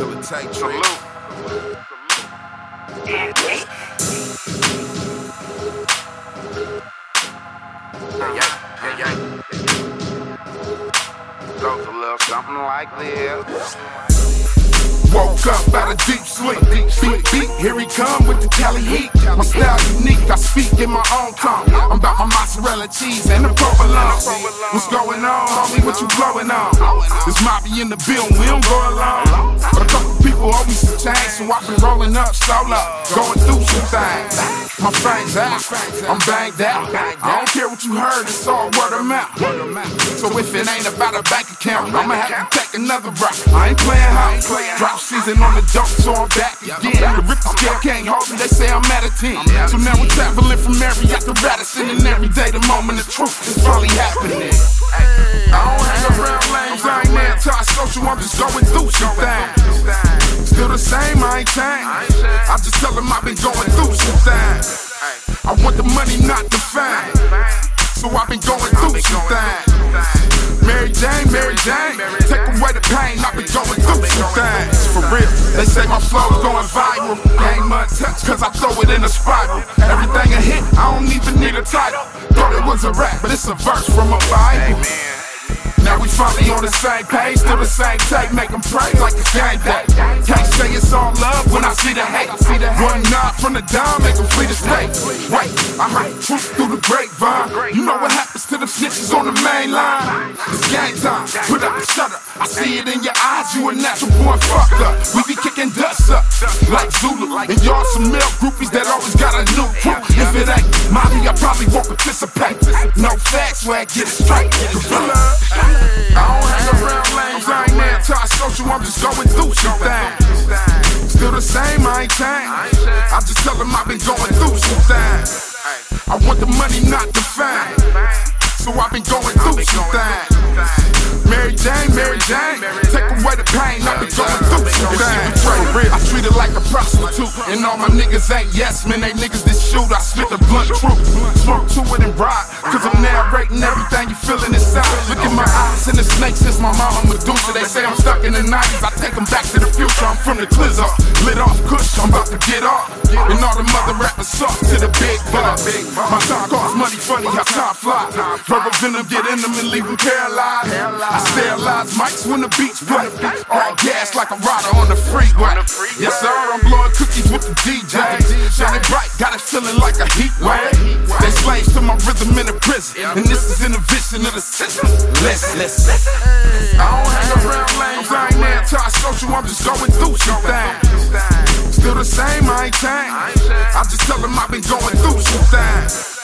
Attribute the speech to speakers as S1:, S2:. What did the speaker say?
S1: Killa Tay Salute. Yeah, yeah, yeah, yeah. Goes a little something like this.
S2: Woke up out of deep sleep. Beat, beat, here he come with the Cali heat. My style unique, I speak in my own tongue. I'm about my mozzarella cheese and the provolone. What's going on, homie? What you blowing on? This Moppy in the building, we don't go alone. Rolling up solo, going through some things. My fangs out, I'm banged out. I don't care what you heard, it's all word of mouth. So if it ain't about a bank account, I'ma have to take another route. I ain't playing house, drop season on the dope, so I'm back again. The rip scale can't hold me, they say I'm at a 10. So now we're traveling from Marriott to Radisson, and every day the moment of truth is finally happening. I don't hang around lanes, I ain't anti-social, I'm just going I just tell them I've been going through some things. I want the money, not the fame. So I've been going through some things. Mary Jane, Mary Jane, take away the pain. I've been going through some things. For real, they say my flow's going viral. Game untouched, cause I throw it in a spiral. Everything a hit, I don't even need a title. Thought it was a rap, but it's a verse from a Bible. Now we finally on the same page, still the same take, make them pray like it's game day. Can't say it's all love when I see the hate. One nod from the dime, make them flee the state. Wait, I heard truth through the grapevine. You know what happens to the snitches on the main line? It's game time, put up shut up. I see it in your eyes, you a natural born fucked up. We be kicking dust up like Zulu, and y'all some male groupies that always got a new crew. If it ain't Molly, I probably won't participate. No facts where I get it straight. Going through some things. Still the same, I ain't changed. I just tell them I've been going through some things. I want the money, not the fame. So I've been going through some things. Mary Jane, Mary Jane, take away the pain. I've been going through some things. I treat it like a prostitute, and all my niggas ain't yes men. They niggas that shoot. I spit the blunt truth, smoke to it and ride. Cause I'm narrating everything snakes since my mama Medusa. They say I'm stuck in the 90s. I take them back to the future. I'm from the Clizzo, lit off Kush. I'm about to get off, and all the mother rappers suck to the big boss. My time costs money, funny how time fly. Verbal venom get in them and leave them paralyzed. I sterilize mics when the beats play. All gas like a rider on the freeway. Yes, sir, I'm blowing cookies with the DJ. Shining bright, got it feeling like a heat wave. They slaves to my rhythm in the And this is in the vision of the system. Listen, listen. I don't hang around lanes, I ain't anti-social, I'm just going through some things. Still the same, I ain't changed. I just tell them I've been going through some things.